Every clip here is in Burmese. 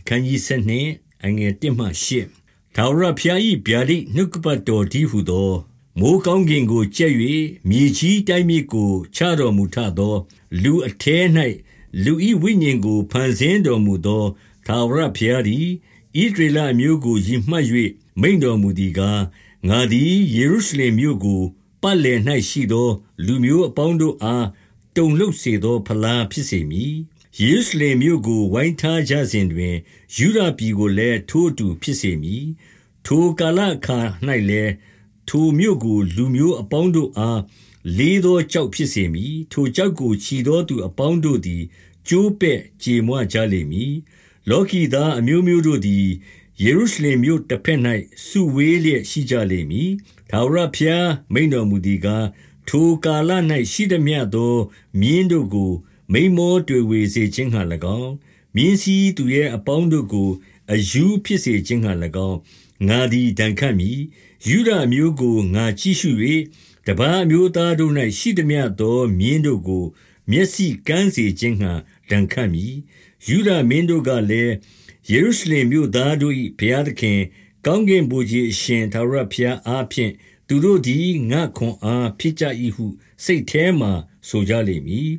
အခန်းကြီး7အငယ်1မှ8ထာဝရဘုရား၏ဗျာဒိတ်နှုတ်ကပတ်တော်ဒီဟုသောမိုးကောင်းကင်ကိုကြက်၍မြေကြီးတိုင်းမြေကိုချတော်မူထသော လူအထဲ၌လူဤဝိညာဉ်ကိုဖန်ဆင်းတော်မူသောထာဝရဘုရားသည်ဣဒရေလမျိုးကိုယှမှတ်၍မိန်တော်မူသည်ကားငါသည်ယေရုရှလင်မြို့ကိုပတ်လည်၌ရှိသော လူမျိုးအပေါင်းတို့အားတုန်လှုပ်စေသောဖလားဖြစ်စေမည် ယေရုရှလင်မြို့ကို ဝိုင်းထားကြစဉ်တွင် ယုဒပြည်ကိုလည်း ထိုအတူဖြစ်စေမည်။ထိုကာလအခါ၌လည်း ထိုမြို့ကို လူမျိုးအပေါင်းတို့အား လေးသောကျောက်ဖြစ်စေမည်။ထိုကျောက်ကို ချီသောသူအပေါင်းတို့သည် ကျိုးပဲ့ကြေမွကြလိမ့်မည်။လောကီသားအမျိုးမျိုးတို့သည် ယေရုရှလင်မြို့တစ်ဖက်၌စုဝေးလျက်ရှိကြလိမ့်မည်။ထာဝရဘုရားမိန်တော်မူသည်ကား ထိုကာလ၌ရှိသမျှသောမြင်းတို့ကို မိန်မောတွေဝေစေခြင်းဟံ၎င်းမြင်းစည်းသူရဲ့အပေါင်းတို့ကို အယူဖြစ်စေခြင်းဟံ၎င်းငါသည်ဒဏ်ခတ်မည်ယူဒအမျိုးကိုငါကြည့်ရှု၍တပားအမျိုးသားတို့၌ရှိသမျှသောမြင်းတို့ကို မျက်စိကန်းစေခြင်းဟံဒဏ်ခတ်မည်ယူဒမင်းတို့ကလည်းယေရုရှလင်မြို့သားတို့၏ဘုရားသခင် ကောင်းကင်ဘုရားအရှင်သာရဘုရားအားဖြင့်သူတို့သည်ငါခွန်အားဖြစ်ကြ၏ဟု စိတ်ထဲမှဆိုကြလိမ့်မည်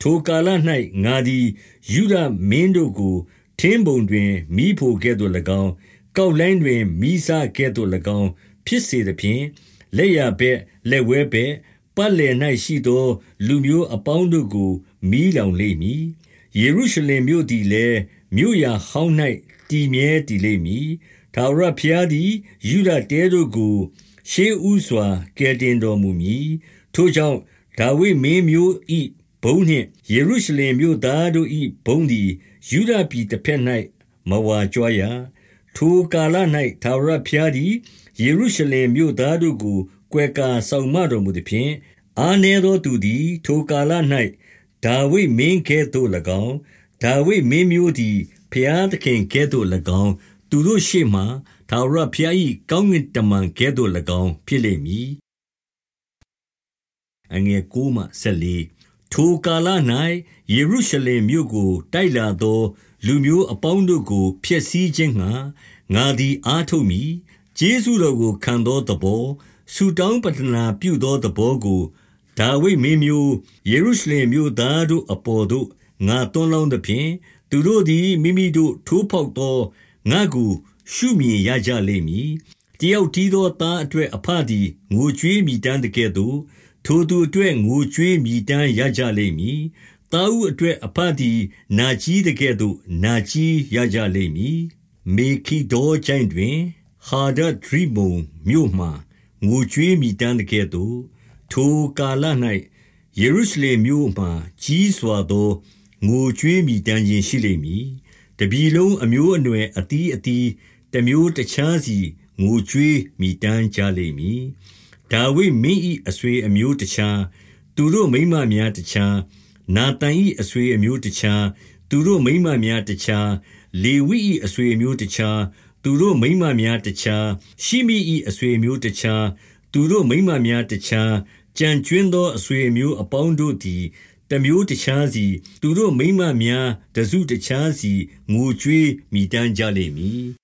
ထိုကာလ၌ငါသည် ယုဒမင်းတို့ကို ထင်းပုံတွင် မီးဖိုကဲ့သို့၎င်း၊ကောက်လှိုင်းတွင် မီးစကဲ့သို့၎င်း ဖြစ်စေသဖြင့်၊လက်ျာဘက်၊လက်ဝဲဘက်၊ပတ်လည်၌ရှိသော လူမျိုးအပေါင်းတို့ကို မီးလောင်လိမ့်မည်။ယေရုရှလင်မြို့သည်လည်း မြို့ရာဟောင်း၌တည်မြဲတည်လိမ့်မည်။ထာဝရဘုရားသည် ယုဒတဲတို့ကို ရှေ့ဦးစွာ ကယ်တင်တော်မူမည်။ထိုကြောင့် ဒါဝိဒ်မင်းမျိုး၏ ဘုန်းနှင့် ယေရုရှလင်မြို့သားတို့၏ဘုန်းသည် ယုဒပြည်တစ်ဖက်၌မဝါကြွားရ ထိုကာလ၌သာရဘုရားသည် ယေရုရှလင်မြို့သားတို့ကို ကွယ်ကာဆောင်မတော်မူသည်ဖြင့် အာနေသောသူသည် ထိုကာလ၌ဒါဝိမင်းကဲ့သို့၎င်း ဒါဝိမင်းမျိုးသည် ဘုရားသခင်ကဲ့သို့၎င်း သူတို့ရှေ့မှသာရဘုရား၏ကောင်းကင်တမန်ကဲ့သို့၎င်း ဖြစ်လိမ့်မည်အငယ်9မှ14 ထိုကာလ၌ယေရုရှလင်မြို့ကို တိုက်လာသော လူမျိုးအပေါင်းတို့ကို ဖျက်ဆီးခြင်းငှါ ငါသည် အားထုတ်မည်။ကျေးဇူးတော်ကို ခံသောသဘော၊ဆုတောင်းပဌနာပြုသောသဘောကို ဒါဝိဒ်မင်းမျိုး၊ယေရုရှလင်မြို့သားတို့အပေါ်သို့ ငါသွန်းလောင်းသဖြင့်၊သူတို့သည် မိမိတို့ထိုးဖောက်သော ငါ့ကို ရှုမြင်ရကြလိမ့်မည်။တယောက်တည်းသော သားအတွက် အဘသည် ငိုကြွေးမြည်တမ်းသကဲ့သို့ ထိုသူအတွက် ငိုကြွေးမြည်တမ်းရကြလိမ့်မည်။သားဦးအတွက် အဘသည် နာကြည်းသကဲ့သို့ နာကြည်းရကြလိမ့်မည်။မေခိဒ္ဒေါချိုင့်တွင် ဟာဒဒရိမုန်မြို့မှာ ငိုကြွေးမြည်တမ်းသကဲ့သို့ ထိုကာလ၌ယေရုရှလင်မြို့မှာ ကြီးစွာသော ငိုကြွေးမြည်တမ်းခြင်း ရှိလိမ့်မည်။တပြည်လုံးအမျိုးအနွယ်အသီးအသီး တမျိုးတခြားစီ ငိုကြွေးမြည်တမ်းကြလိမ့်မည်။ ဒါဝိဒ်မင်း၏အဆွေအမျိုးတခြား သူတို့မိန်းမများတခြား နာသန်၏အဆွေအမျိုးတခြား သူတို့မိန်းမများတခြား လေဝိ၏အဆွေအမျိုးတခြား သူတို့မိန်းမများတခြား ရှိမိ၏အဆွေအမျိုးတခြား သူတို့မိန်းမများတခြားကြံကျွင်းသော အဆွေအမျိုးအပေါင်းတို့သည် တမျိုးတခြားစီ သူတို့မိန်းမများတစုတခြားစီ ငိုကြွေးမိတမ်းကြလိမ့်မည်